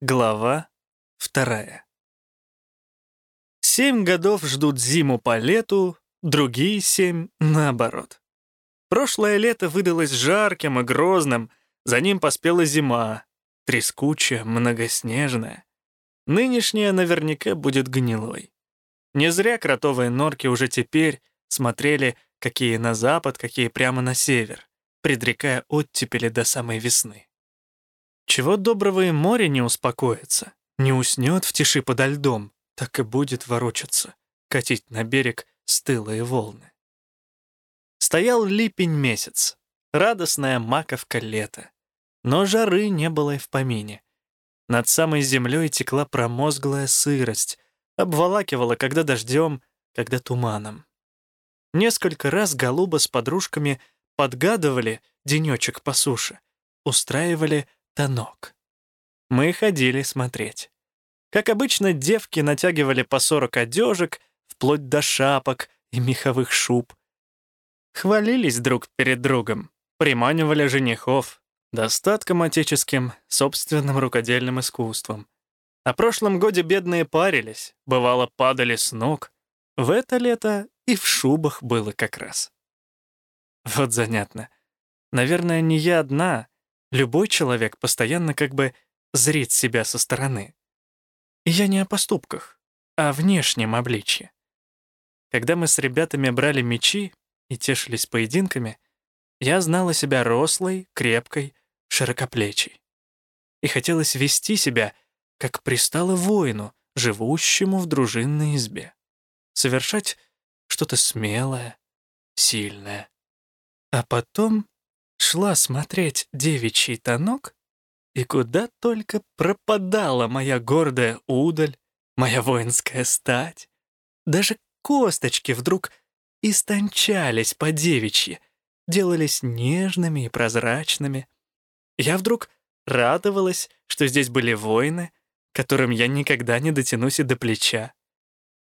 Глава вторая. Семь годов ждут зиму по лету, другие семь — наоборот. Прошлое лето выдалось жарким и грозным, за ним поспела зима, трескучая, многоснежная. Нынешняя наверняка будет гнилой. Не зря кротовые норки уже теперь смотрели, какие на запад, какие прямо на север, предрекая оттепели до самой весны. Чего доброго и море не успокоится, не уснет в тиши подо льдом, так и будет ворочаться, катить на берег стылые волны. Стоял липень месяц, радостная маковка лета. Но жары не было и в помине. Над самой землей текла промозглая сырость, обволакивала когда дождем, когда туманом. Несколько раз голуба с подружками подгадывали денечек по суше, устраивали станок. Мы ходили смотреть. Как обычно, девки натягивали по 40 одежек, вплоть до шапок и меховых шуб. Хвалились друг перед другом, приманивали женихов, достатком отеческим, собственным рукодельным искусством. О прошлом годе бедные парились, бывало, падали с ног. В это лето и в шубах было как раз. Вот занятно. Наверное, не я одна, Любой человек постоянно как бы зрит себя со стороны. Я не о поступках, а о внешнем обличье. Когда мы с ребятами брали мечи и тешились поединками, я знала себя рослой, крепкой, широкоплечей. И хотелось вести себя, как пристало воину, живущему в дружинной избе. Совершать что-то смелое, сильное. А потом шла смотреть девичий тонок, и куда только пропадала моя гордая удаль, моя воинская стать. Даже косточки вдруг истончались по девичьи, делались нежными и прозрачными. Я вдруг радовалась, что здесь были воины, которым я никогда не дотянусь и до плеча.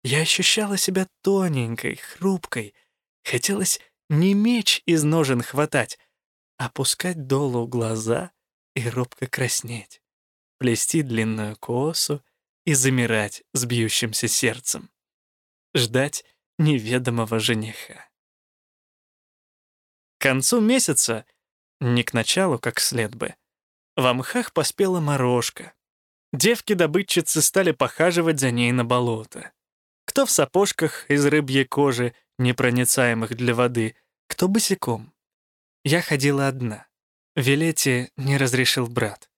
Я ощущала себя тоненькой, хрупкой. Хотелось не меч из ножен хватать, опускать долу глаза и робко краснеть, плести длинную косу и замирать с бьющимся сердцем, ждать неведомого жениха. К концу месяца, не к началу, как след бы, в мхах поспела морожка. Девки-добытчицы стали похаживать за ней на болото. Кто в сапожках из рыбьей кожи, непроницаемых для воды, кто босиком. Я ходила одна. Вилете не разрешил брат.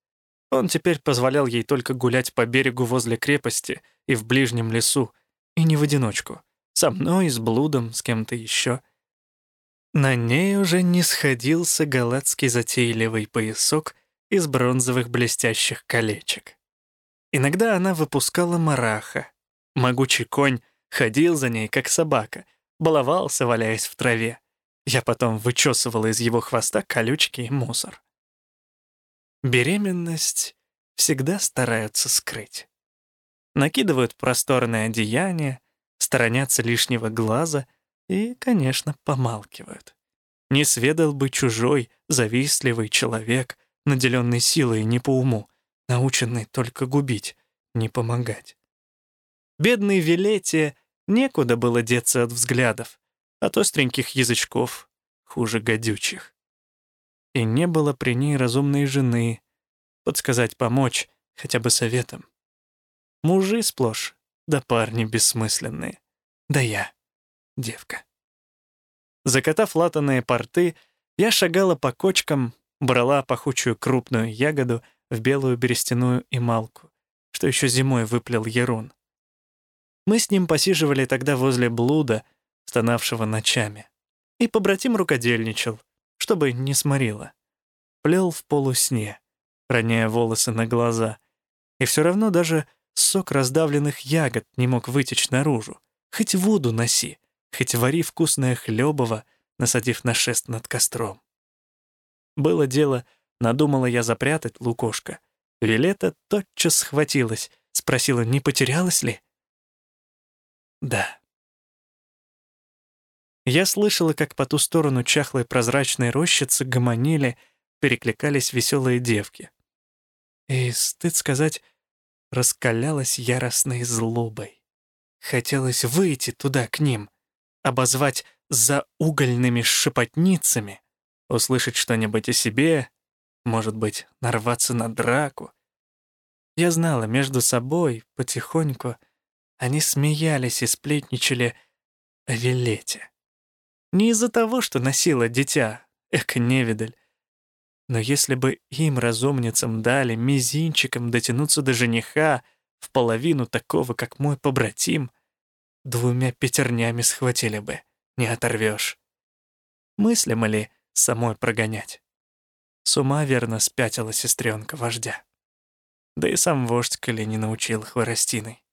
Он теперь позволял ей только гулять по берегу возле крепости и в ближнем лесу, и не в одиночку. Со мной, с блудом, с кем-то еще. На ней уже не сходился галатский затейливый поясок из бронзовых блестящих колечек. Иногда она выпускала мараха. Могучий конь ходил за ней, как собака, баловался, валяясь в траве. Я потом вычесывала из его хвоста колючки и мусор. Беременность всегда стараются скрыть. Накидывают просторное одеяние, сторонятся лишнего глаза и, конечно, помалкивают. Не сведал бы чужой, завистливый человек, наделенный силой не по уму, наученный только губить, не помогать. Бедной Вилете некуда было деться от взглядов, от остреньких язычков, хуже гадючих. И не было при ней разумной жены, подсказать помочь хотя бы советом. Мужи сплошь, да парни бессмысленные, да я, девка. Закатав латаные порты, я шагала по кочкам, брала пахучую крупную ягоду в белую берестяную ималку, что еще зимой выплел Ерун. Мы с ним посиживали тогда возле блуда, стонавшего ночами. И побратим рукодельничал, чтобы не сморило. Плел в полусне, роняя волосы на глаза. И все равно даже сок раздавленных ягод не мог вытечь наружу. Хоть воду носи, хоть вари вкусное хлебово, насадив на шест над костром. Было дело, надумала я запрятать лукошко. Вилета тотчас схватилась, спросила, не потерялась ли. Да. Я слышала, как по ту сторону чахлой прозрачной рощицы гомонили, перекликались веселые девки. И, стыд сказать, раскалялась яростной злобой. Хотелось выйти туда к ним, обозвать за угольными шепотницами, услышать что-нибудь о себе, может быть, нарваться на драку. Я знала, между собой, потихоньку, они смеялись и сплетничали о Вилете. Не из-за того, что носила дитя, эко невидаль, но если бы им, разумницам, дали мизинчиком дотянуться до жениха в половину такого, как мой побратим, двумя пятернями схватили бы, не оторвешь. Мыслимо ли самой прогонять? С ума верно спятила сестренка вождя. Да и сам вождь коли не научил хворостиной.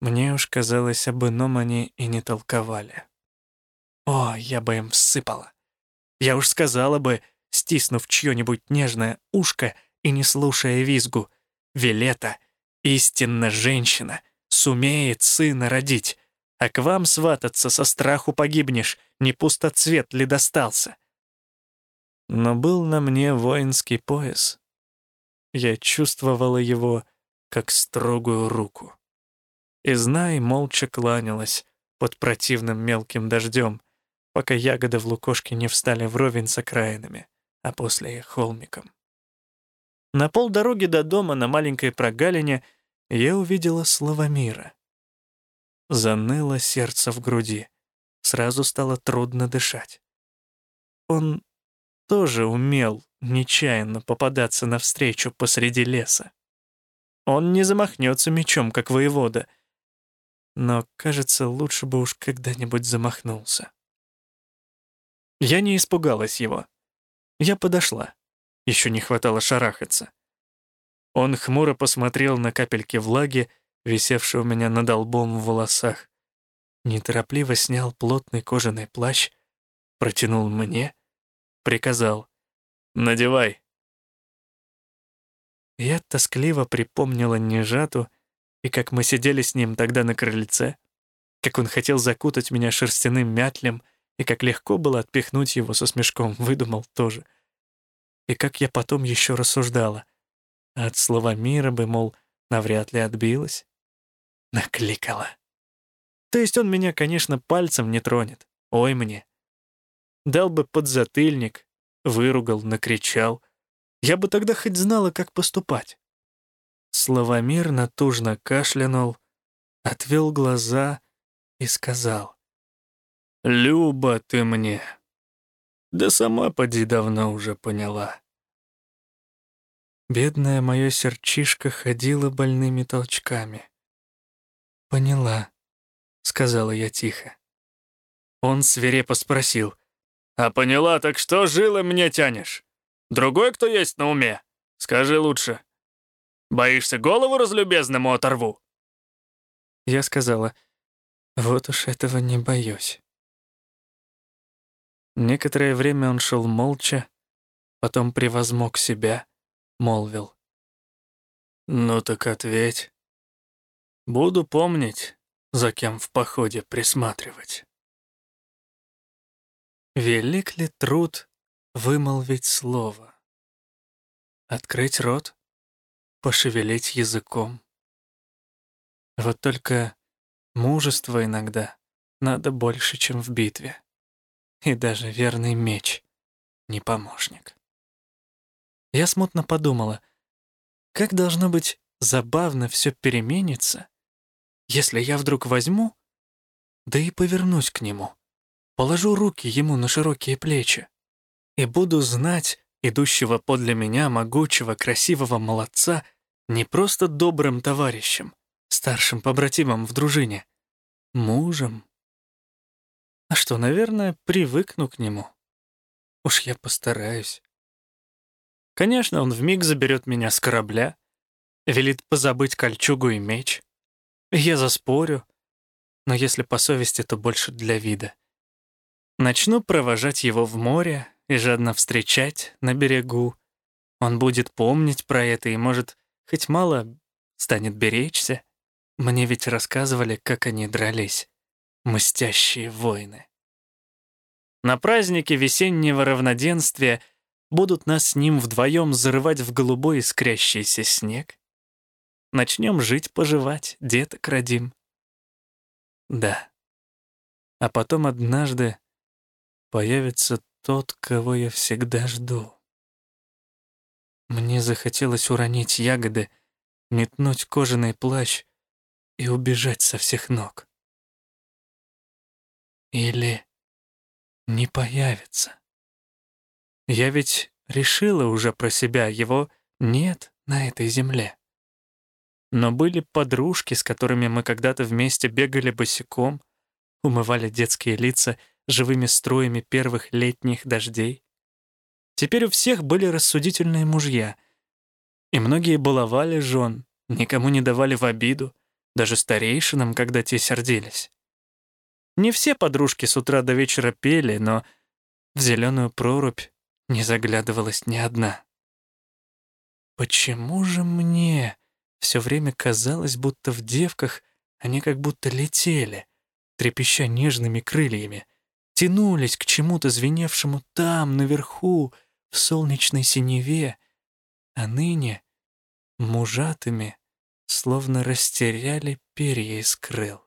Мне уж казалось, об ином они и не толковали. О, я бы им всыпала. Я уж сказала бы, стиснув чье-нибудь нежное ушко и не слушая визгу, «Вилета, истинно женщина, сумеет сына родить, а к вам свататься со страху погибнешь, не пустоцвет ли достался?» Но был на мне воинский пояс. Я чувствовала его, как строгую руку. И знай, молча кланялась под противным мелким дождем, пока ягоды в лукошке не встали вровень с окраинами а после — холмиком. На полдороги до дома на маленькой прогалине я увидела Славомира. Заныло сердце в груди. Сразу стало трудно дышать. Он тоже умел нечаянно попадаться навстречу посреди леса. Он не замахнется мечом, как воевода, но, кажется, лучше бы уж когда-нибудь замахнулся. Я не испугалась его. Я подошла. Еще не хватало шарахаться. Он хмуро посмотрел на капельки влаги, висевшие у меня над лбом в волосах. Неторопливо снял плотный кожаный плащ, протянул мне, приказал «Надевай». Я тоскливо припомнила Нежату, и как мы сидели с ним тогда на крыльце, как он хотел закутать меня шерстяным мятлем — и как легко было отпихнуть его со смешком, выдумал тоже. И как я потом еще рассуждала. От слова мира бы, мол, навряд ли отбилась. Накликала. То есть он меня, конечно, пальцем не тронет. Ой мне. Дал бы подзатыльник, выругал, накричал. Я бы тогда хоть знала, как поступать. Словомир натужно кашлянул, отвел глаза и сказал. Люба ты мне. Да сама поди давно уже поняла. Бедная моя сердчишка ходила больными толчками. «Поняла», — сказала я тихо. Он свирепо спросил. «А поняла, так что жилы мне тянешь? Другой кто есть на уме? Скажи лучше. Боишься, голову разлюбезному оторву?» Я сказала, «Вот уж этого не боюсь». Некоторое время он шел молча, потом превозмог себя, молвил. «Ну так ответь. Буду помнить, за кем в походе присматривать». Велик ли труд вымолвить слово? Открыть рот? Пошевелить языком? Вот только мужество иногда надо больше, чем в битве и даже верный меч не помощник. Я смутно подумала, как должно быть забавно все переменится, если я вдруг возьму, да и повернусь к нему, положу руки ему на широкие плечи и буду знать идущего подле меня могучего, красивого молодца не просто добрым товарищем, старшим побратимом в дружине, мужем, а что, наверное, привыкну к нему. Уж я постараюсь. Конечно, он вмиг заберет меня с корабля, велит позабыть кольчугу и меч. Я заспорю, но если по совести, то больше для вида. Начну провожать его в море и жадно встречать на берегу. Он будет помнить про это и, может, хоть мало станет беречься. Мне ведь рассказывали, как они дрались мстящие воины. На празднике весеннего равноденствия будут нас с ним вдвоем зарывать в голубой искрящийся снег. начнем жить-поживать, деток родим. Да. А потом однажды появится тот, кого я всегда жду. Мне захотелось уронить ягоды, метнуть кожаный плащ и убежать со всех ног. Или не появится. Я ведь решила уже про себя, его нет на этой земле. Но были подружки, с которыми мы когда-то вместе бегали босиком, умывали детские лица живыми струями первых летних дождей. Теперь у всех были рассудительные мужья, и многие баловали жен, никому не давали в обиду, даже старейшинам, когда те сердились. Не все подружки с утра до вечера пели, но в зеленую прорубь не заглядывалась ни одна. Почему же мне все время казалось, будто в девках они как будто летели, трепеща нежными крыльями, тянулись к чему-то звеневшему там, наверху, в солнечной синеве, а ныне мужатыми словно растеряли перья из крыл.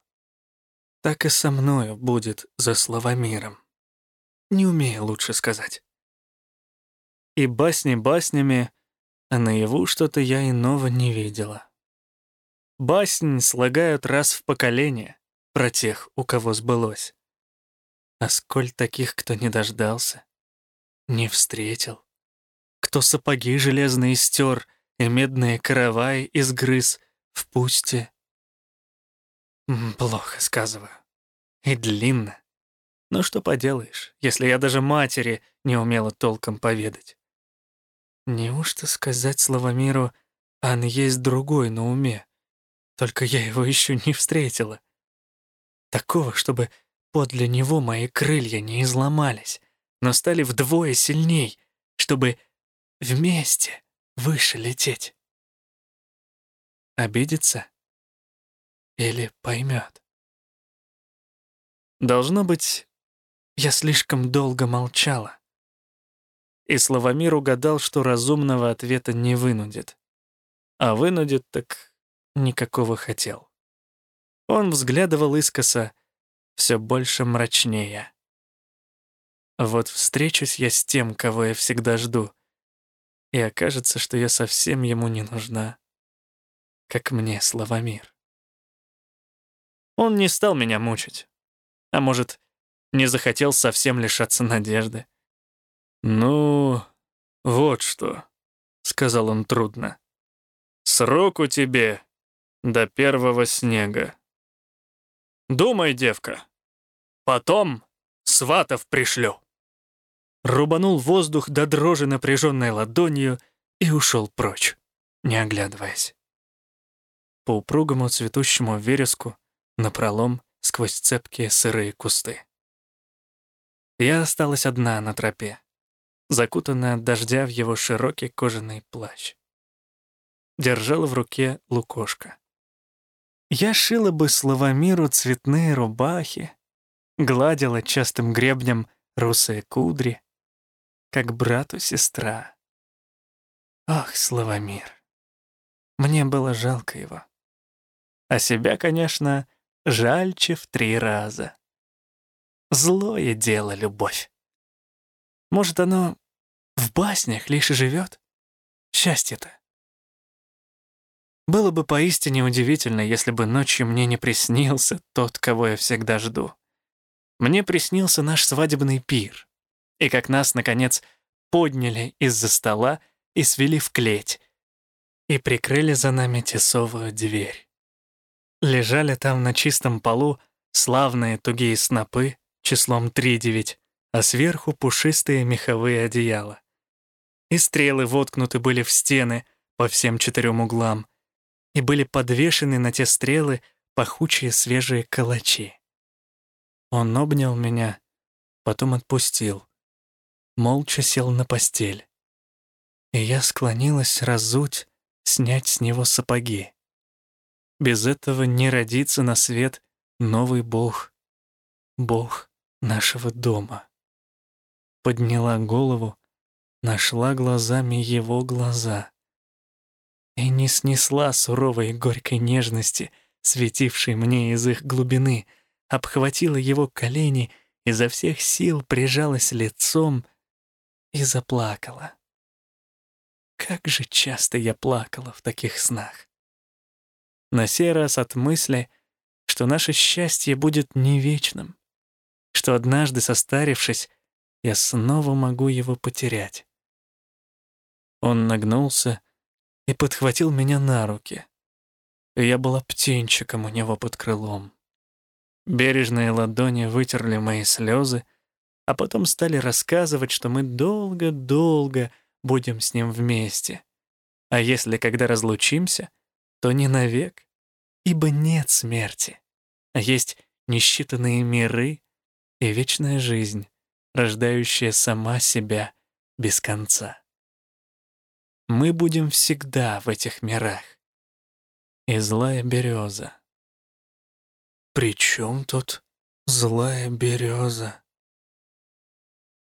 Так и со мною будет за словомиром. Не умею лучше сказать. И басни баснями, а наяву что-то я иного не видела. Басень слагают раз в поколение про тех, у кого сбылось. А сколь таких, кто не дождался, не встретил, кто сапоги железные стер и медные караваи изгрыз в пусте Плохо сказываю. И длинно. Но что поделаешь, если я даже матери не умела толком поведать. Неужто сказать Славомиру, Ан есть другой на уме? Только я его еще не встретила. Такого, чтобы подле него мои крылья не изломались, но стали вдвое сильней, чтобы вместе выше лететь. Обидится? Или поймет. Должно быть, я слишком долго молчала. И Славомир угадал, что разумного ответа не вынудит. А вынудит так никакого хотел. Он взглядывал искоса, все больше мрачнее. Вот встречусь я с тем, кого я всегда жду, и окажется, что я совсем ему не нужна, как мне Славомир. Он не стал меня мучить. А может, не захотел совсем лишаться надежды. «Ну, вот что», — сказал он трудно. «Срок у тебе до первого снега. Думай, девка, потом сватов пришлю». Рубанул воздух до дрожи напряженной ладонью и ушел прочь, не оглядываясь. По упругому цветущему вереску напролом сквозь цепкие сырые кусты. Я осталась одна на тропе, закутанная от дождя в его широкий кожаный плащ. Держала в руке лукошко. Я шила бы Славомиру цветные рубахи, гладила частым гребнем русые кудри, как брату сестра. Ах, Славомир! Мне было жалко его. А себя, конечно, жальче в три раза. Злое дело любовь. Может, оно в баснях лишь и живет? Счастье-то. Было бы поистине удивительно, если бы ночью мне не приснился тот, кого я всегда жду. Мне приснился наш свадебный пир, и как нас, наконец, подняли из-за стола и свели в клеть, и прикрыли за нами тесовую дверь. Лежали там на чистом полу славные тугие снопы числом три девять, а сверху пушистые меховые одеяла. И стрелы воткнуты были в стены по всем четырем углам, и были подвешены на те стрелы пахучие свежие калачи. Он обнял меня, потом отпустил. Молча сел на постель. И я склонилась разуть, снять с него сапоги. Без этого не родится на свет новый Бог, Бог нашего дома. Подняла голову, нашла глазами его глаза. И не снесла суровой горькой нежности, светившей мне из их глубины, обхватила его колени, изо всех сил прижалась лицом и заплакала. Как же часто я плакала в таких снах. На сей раз от мысли, что наше счастье будет не вечным, что однажды состарившись, я снова могу его потерять. Он нагнулся и подхватил меня на руки. Я была птенчиком у него под крылом. Бережные ладони вытерли мои слезы, а потом стали рассказывать, что мы долго-долго будем с ним вместе. А если когда разлучимся, то не навек, ибо нет смерти, а есть несчитанные миры и вечная жизнь, рождающая сама себя без конца. Мы будем всегда в этих мирах. И злая береза. «При чем тут злая береза?»